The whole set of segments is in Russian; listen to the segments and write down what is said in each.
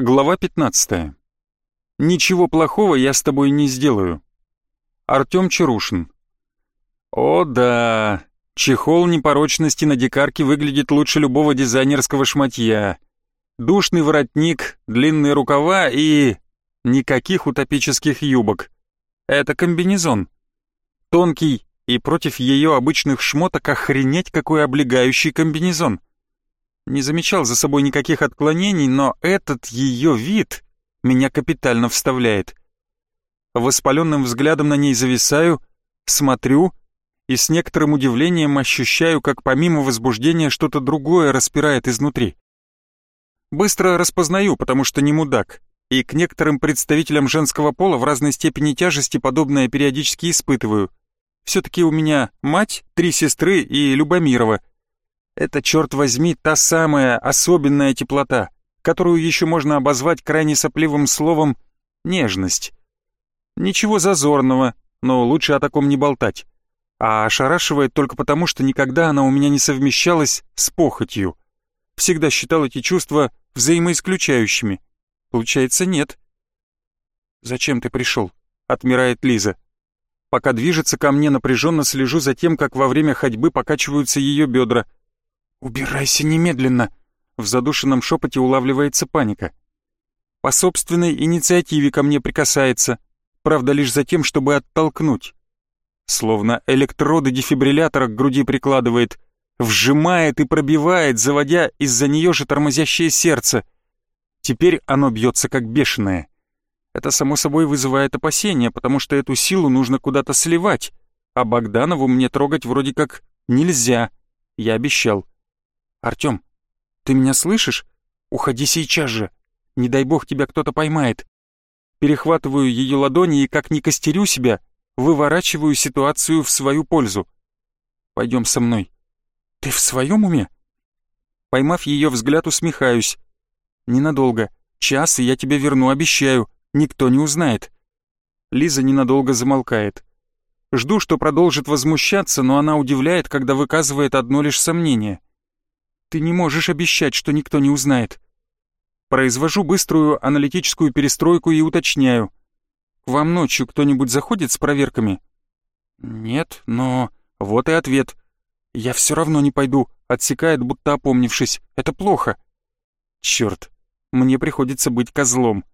Глава 15. Ничего плохого я с тобой не сделаю. Артём Чарушин. О да, чехол непорочности на дикарке выглядит лучше любого дизайнерского шматья. Душный воротник, длинные рукава и... никаких утопических юбок. Это комбинезон. Тонкий и против её обычных шмоток охренеть какой облегающий комбинезон. Не замечал за собой никаких отклонений, но этот ее вид меня капитально вставляет. Воспаленным взглядом на ней зависаю, смотрю и с некоторым удивлением ощущаю, как помимо возбуждения что-то другое распирает изнутри. Быстро распознаю, потому что не мудак, и к некоторым представителям женского пола в разной степени тяжести подобное периодически испытываю. Все-таки у меня мать, три сестры и Любомирова — это, черт возьми, та самая особенная теплота, которую еще можно обозвать крайне сопливым словом «нежность». Ничего зазорного, но лучше о таком не болтать. А ошарашивает только потому, что никогда она у меня не совмещалась с похотью. Всегда считал эти чувства взаимоисключающими. Получается, нет. «Зачем ты пришел?» — отмирает Лиза. Пока движется ко мне, напряженно слежу за тем, как во время ходьбы покачиваются ее бедра — «Убирайся немедленно!» В задушенном шепоте улавливается паника. По собственной инициативе ко мне прикасается, правда лишь за тем, чтобы оттолкнуть. Словно электроды дефибриллятора к груди прикладывает, вжимает и пробивает, заводя из-за нее же тормозящее сердце. Теперь оно бьется как бешеное. Это само собой вызывает опасения, потому что эту силу нужно куда-то сливать, а Богданову мне трогать вроде как нельзя. Я обещал. «Артём, ты меня слышишь? Уходи сейчас же. Не дай бог тебя кто-то поймает». Перехватываю ее ладони и, как ни костерю себя, выворачиваю ситуацию в свою пользу. «Пойдем со мной». «Ты в своем уме?» Поймав ее взгляд, усмехаюсь. «Ненадолго. Час, и я тебе верну, обещаю. Никто не узнает». Лиза ненадолго замолкает. Жду, что продолжит возмущаться, но она удивляет, когда выказывает одно лишь сомнение. Ты не можешь обещать, что никто не узнает. Произвожу быструю аналитическую перестройку и уточняю. К вам ночью кто-нибудь заходит с проверками? Нет, но... Вот и ответ. Я все равно не пойду, отсекает, будто опомнившись. Это плохо. Черт, мне приходится быть козлом.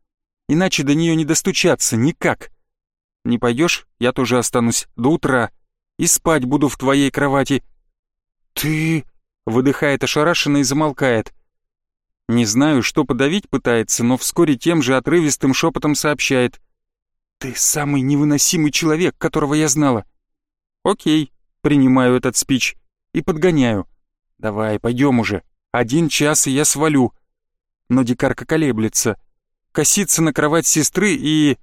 Иначе до нее не достучаться, никак. Не пойдешь, я тоже останусь до утра. И спать буду в твоей кровати. Ты выдыхает ошарашенно и замолкает. Не знаю, что подавить пытается, но вскоре тем же отрывистым шепотом сообщает. «Ты самый невыносимый человек, которого я знала». «Окей», принимаю этот спич и подгоняю. «Давай, пойдем уже. Один час, и я свалю». Но дикарка колеблется, косится на кровать сестры и,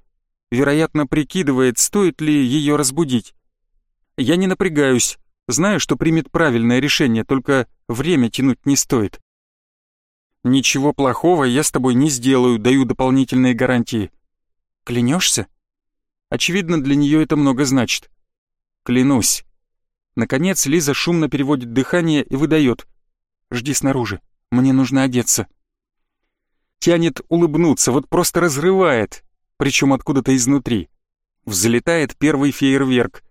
вероятно, прикидывает, стоит ли ее разбудить. Я не напрягаюсь, Знаю, что примет правильное решение, только время тянуть не стоит. Ничего плохого я с тобой не сделаю, даю дополнительные гарантии. Клянешься? Очевидно, для нее это много значит. Клянусь. Наконец Лиза шумно переводит дыхание и выдает. Жди снаружи, мне нужно одеться. Тянет улыбнуться, вот просто разрывает, причем откуда-то изнутри. Взлетает первый фейерверк.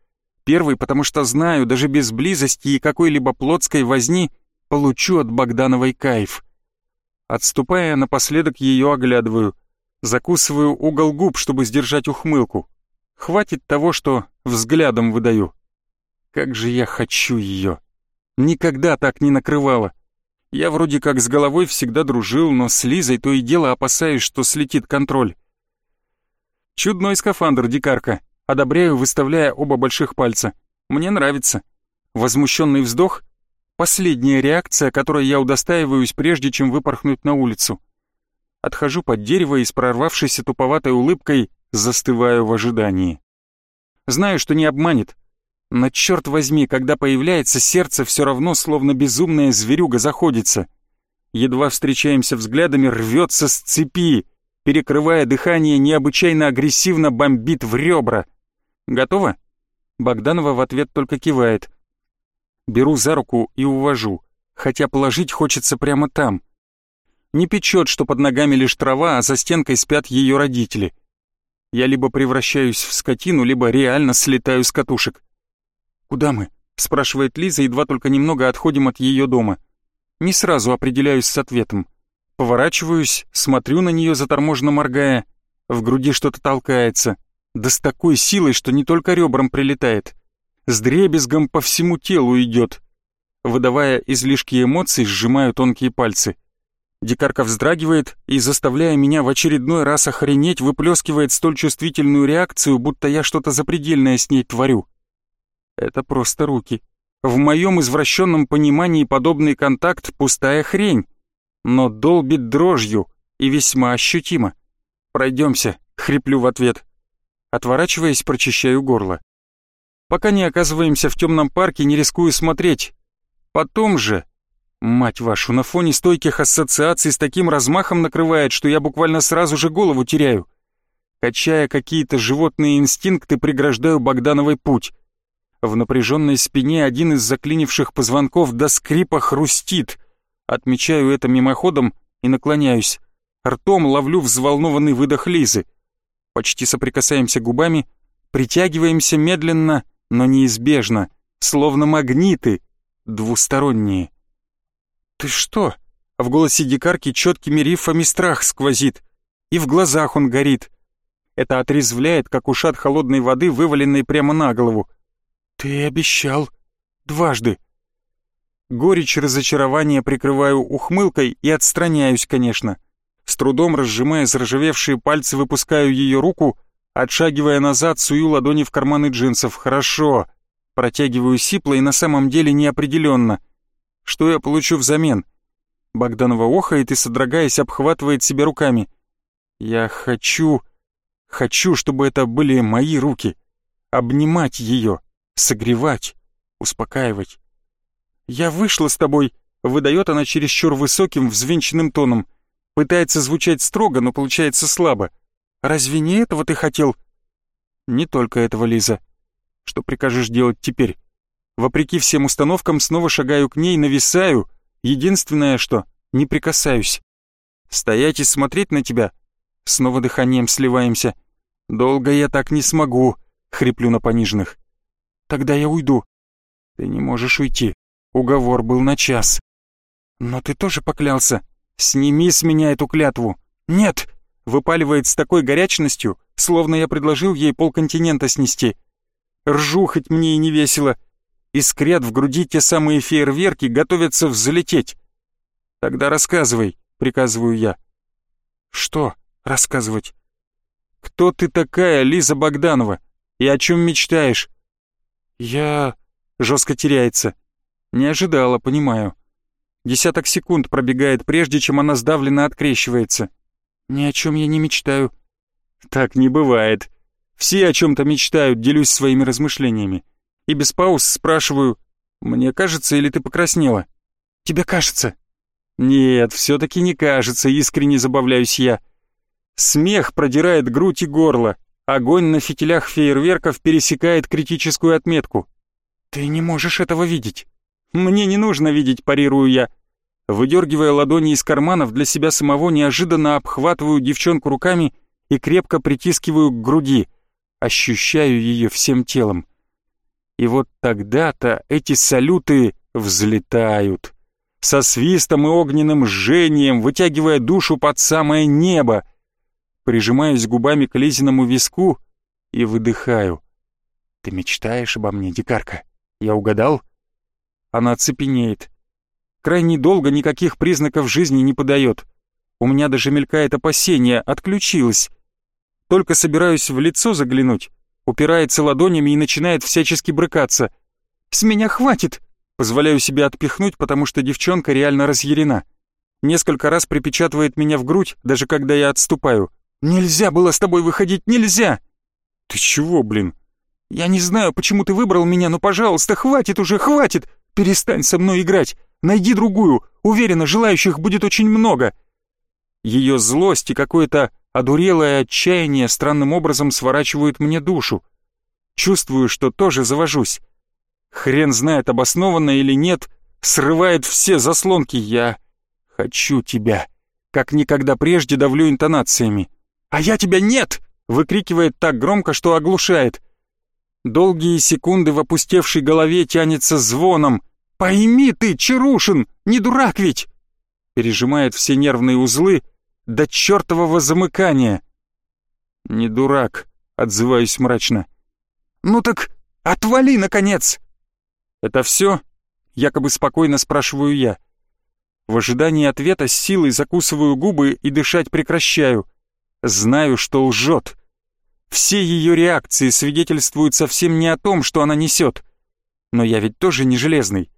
Первый, потому что знаю, даже без близости и какой-либо плотской возни получу от Богдановой кайф. Отступая, напоследок ее оглядываю. Закусываю угол губ, чтобы сдержать ухмылку. Хватит того, что взглядом выдаю. Как же я хочу ее. Никогда так не накрывала. Я вроде как с головой всегда дружил, но с Лизой то и дело опасаюсь, что слетит контроль. Чудной скафандр, дикарка. Одобряю, выставляя оба больших пальца. Мне нравится. Возмущенный вздох — последняя реакция, которой я удостаиваюсь, прежде чем выпорхнуть на улицу. Отхожу под дерево и с прорвавшейся туповатой улыбкой застываю в ожидании. Знаю, что не обманет, но черт возьми, когда появляется сердце, все равно словно безумная зверюга заходится. Едва встречаемся взглядами, рвется с цепи, перекрывая дыхание, необычайно агрессивно бомбит в ребра — Готово?» Богданова в ответ только кивает. Беру за руку и увожу, хотя положить хочется прямо там. не печет, что под ногами лишь трава, а за стенкой спят ее родители. Я либо превращаюсь в скотину, либо реально слетаю с катушек. «Куда мы?» — спрашивает Лиза, едва только немного отходим от ее дома. Не сразу определяюсь с ответом. Поворачиваюсь, смотрю на нее, заторможенно моргая. В груди что-то толкается. Да с такой силой, что не только ребрам прилетает. С дребезгом по всему телу идет. Выдавая излишки эмоций, сжимаю тонкие пальцы. Дикарка вздрагивает и, заставляя меня в очередной раз охренеть, выплескивает столь чувствительную реакцию, будто я что-то запредельное с ней творю. Это просто руки. В моем извращенном понимании подобный контакт — пустая хрень, но долбит дрожью и весьма ощутимо. «Пройдемся», — хриплю в ответ. Отворачиваясь, прочищаю горло. Пока не оказываемся в темном парке, не рискую смотреть. Потом же Мать вашу, на фоне стойких ассоциаций с таким размахом накрывает, что я буквально сразу же голову теряю. Качая какие-то животные инстинкты, преграждаю Богдановой путь. В напряженной спине один из заклинивших позвонков до скрипа хрустит. Отмечаю это мимоходом и наклоняюсь. Ртом ловлю взволнованный выдох Лизы. Почти соприкасаемся губами, притягиваемся медленно, но неизбежно, словно магниты, двусторонние. «Ты что?» В голосе дикарки четкими рифами страх сквозит. И в глазах он горит. Это отрезвляет, как ушат холодной воды, вываленной прямо на голову. «Ты обещал. Дважды». Горечь разочарования прикрываю ухмылкой и отстраняюсь, конечно. С трудом разжимая заржавевшие пальцы, выпускаю ее руку, отшагивая назад, сую ладони в карманы джинсов. «Хорошо». Протягиваю сипло и на самом деле неопределенно. Что я получу взамен? Богданова охает и, содрогаясь, обхватывает себя руками. Я хочу... Хочу, чтобы это были мои руки. Обнимать ее, согревать, успокаивать. «Я вышла с тобой», — выдает она чересчур высоким, взвинченным тоном. Пытается звучать строго, но получается слабо. «Разве не этого ты хотел?» «Не только этого, Лиза. Что прикажешь делать теперь?» Вопреки всем установкам снова шагаю к ней, нависаю. Единственное, что не прикасаюсь. Стоять и смотреть на тебя. Снова дыханием сливаемся. Долго я так не смогу, хриплю на пониженных. Тогда я уйду. Ты не можешь уйти. Уговор был на час. Но ты тоже поклялся. Сними с меня эту клятву. Нет! Выпаливает с такой горячностью, словно я предложил ей полконтинента снести. Ржу, хоть мне и не весело искрят в груди те самые фейерверки, готовятся взлететь. Тогда рассказывай, приказываю я. Что рассказывать? Кто ты такая, Лиза Богданова? И о чем мечтаешь? Я... Жестко теряется. Не ожидала, понимаю. Десяток секунд пробегает, прежде чем она сдавленно открещивается. Ни о чем я не мечтаю. Так не бывает. Все о чем-то мечтают, делюсь своими размышлениями и без пауз спрашиваю, «Мне кажется, или ты покраснела?» «Тебе кажется?» «Нет, все-таки не кажется», — искренне забавляюсь я. Смех продирает грудь и горло. Огонь на фитилях фейерверков пересекает критическую отметку. «Ты не можешь этого видеть». «Мне не нужно видеть», — парирую я. Выдергивая ладони из карманов, для себя самого неожиданно обхватываю девчонку руками и крепко притискиваю к груди. Ощущаю ее всем телом. И вот тогда-то эти салюты взлетают. Со свистом и огненным жжением, вытягивая душу под самое небо. Прижимаюсь губами к Лизиному виску и выдыхаю. «Ты мечтаешь обо мне, дикарка? Я угадал?» Она цепенеет. Крайне долго никаких признаков жизни не подает. У меня даже мелькает опасение, отключилась. Только собираюсь в лицо заглянуть, упирается ладонями и начинает всячески брыкаться. «С меня хватит!» Позволяю себе отпихнуть, потому что девчонка реально разъярена. Несколько раз припечатывает меня в грудь, даже когда я отступаю. «Нельзя было с тобой выходить, нельзя!» «Ты чего, блин?» «Я не знаю, почему ты выбрал меня, но, пожалуйста, хватит уже, хватит! Перестань со мной играть! Найди другую! Уверена, желающих будет очень много!» Ее злость и какое-то одурелое отчаяние странным образом сворачивают мне душу. Чувствую, что тоже завожусь. Хрен знает, обоснованно или нет, срывает все заслонки. Я хочу тебя. Как никогда прежде давлю интонациями. «А я тебя нет!» — выкрикивает так громко, что оглушает. Долгие секунды в опустевшей голове тянется звоном. «Пойми ты, Чарушин, не дурак ведь!» Пережимает все нервные узлы до чертового замыкания. «Не дурак», — отзываюсь мрачно. «Ну так отвали, наконец!» «Это все?» — якобы спокойно спрашиваю я. В ожидании ответа с силой закусываю губы и дышать прекращаю. Знаю, что лжет. Все ее реакции свидетельствуют совсем не о том, что она несет. Но я ведь тоже не железный.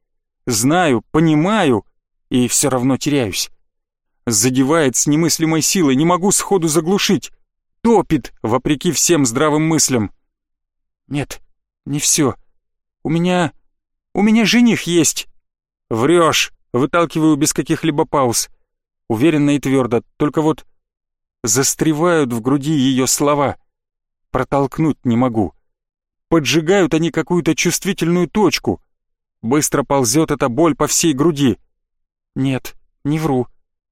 Знаю, понимаю, и все равно теряюсь. Задевает с немыслимой силой, не могу сходу заглушить. Топит, вопреки всем здравым мыслям. Нет, не все. У меня... у меня жених есть. Врешь, выталкиваю без каких-либо пауз. Уверенно и твердо, только вот застревают в груди ее слова протолкнуть не могу. Поджигают они какую-то чувствительную точку. Быстро ползет эта боль по всей груди. Нет, не вру.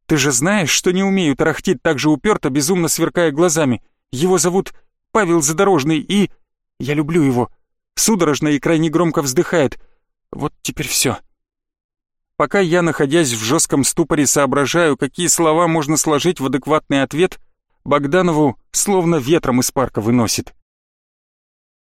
Ты же знаешь, что не умею тарахтеть так же уперто, безумно сверкая глазами. Его зовут Павел Задорожный, и... Я люблю его. Судорожно и крайне громко вздыхает. Вот теперь все. Пока я, находясь в жестком ступоре, соображаю, какие слова можно сложить в адекватный ответ — Богданову словно ветром из парка выносит.